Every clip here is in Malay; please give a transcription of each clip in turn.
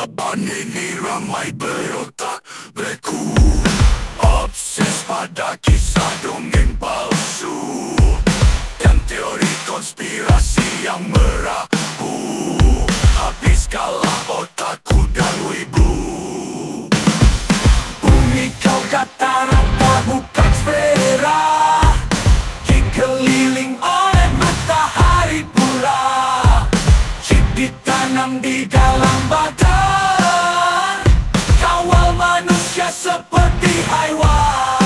beban ini ramai berotak beku Obses pada kisah dongeng palsu. Dan teori konspirasi yang merapu ditanam di dalam badan. Kawal manusia seperti haiwan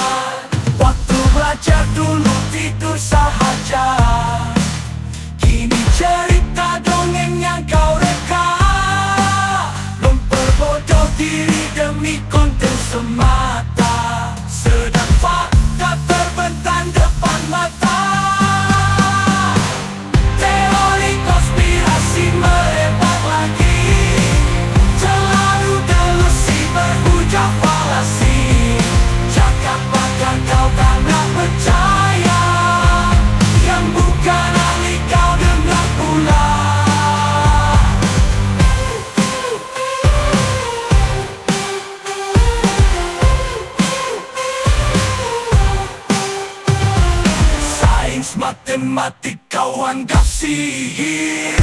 Matematik kau anggap sihir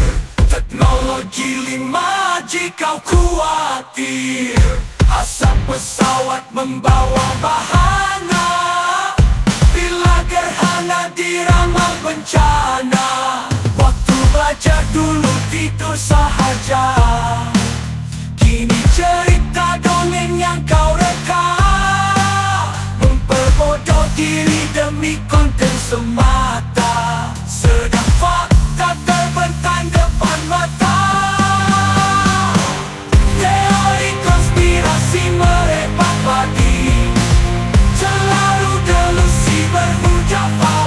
Teknologi lima g kau khawatir Asap pesawat membawa bahana. Bila gerhana diramal bencana. Waktu belajar dulu tidur sahaja. Kini cerita dongeng yang kau reka. Memperbodoh diri demi konten semata your off!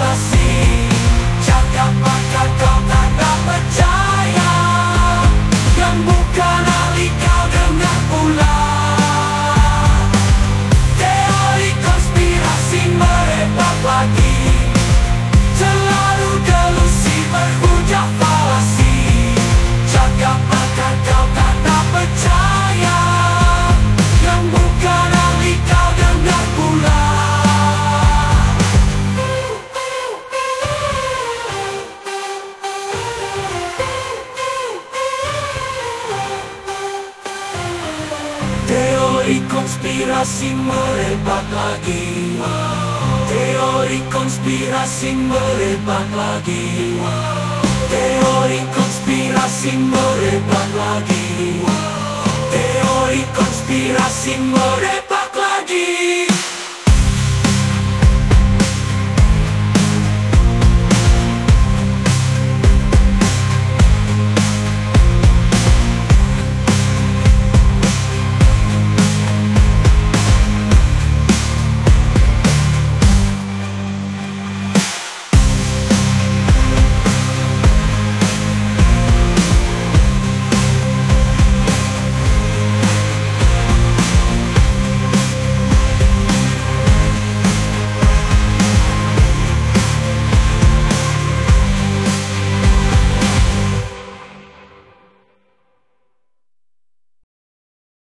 Konspirasi merebak lagi Teori konspirasi merebak lagi Teori konspirasi merebak lagi Teori konspirasi merebak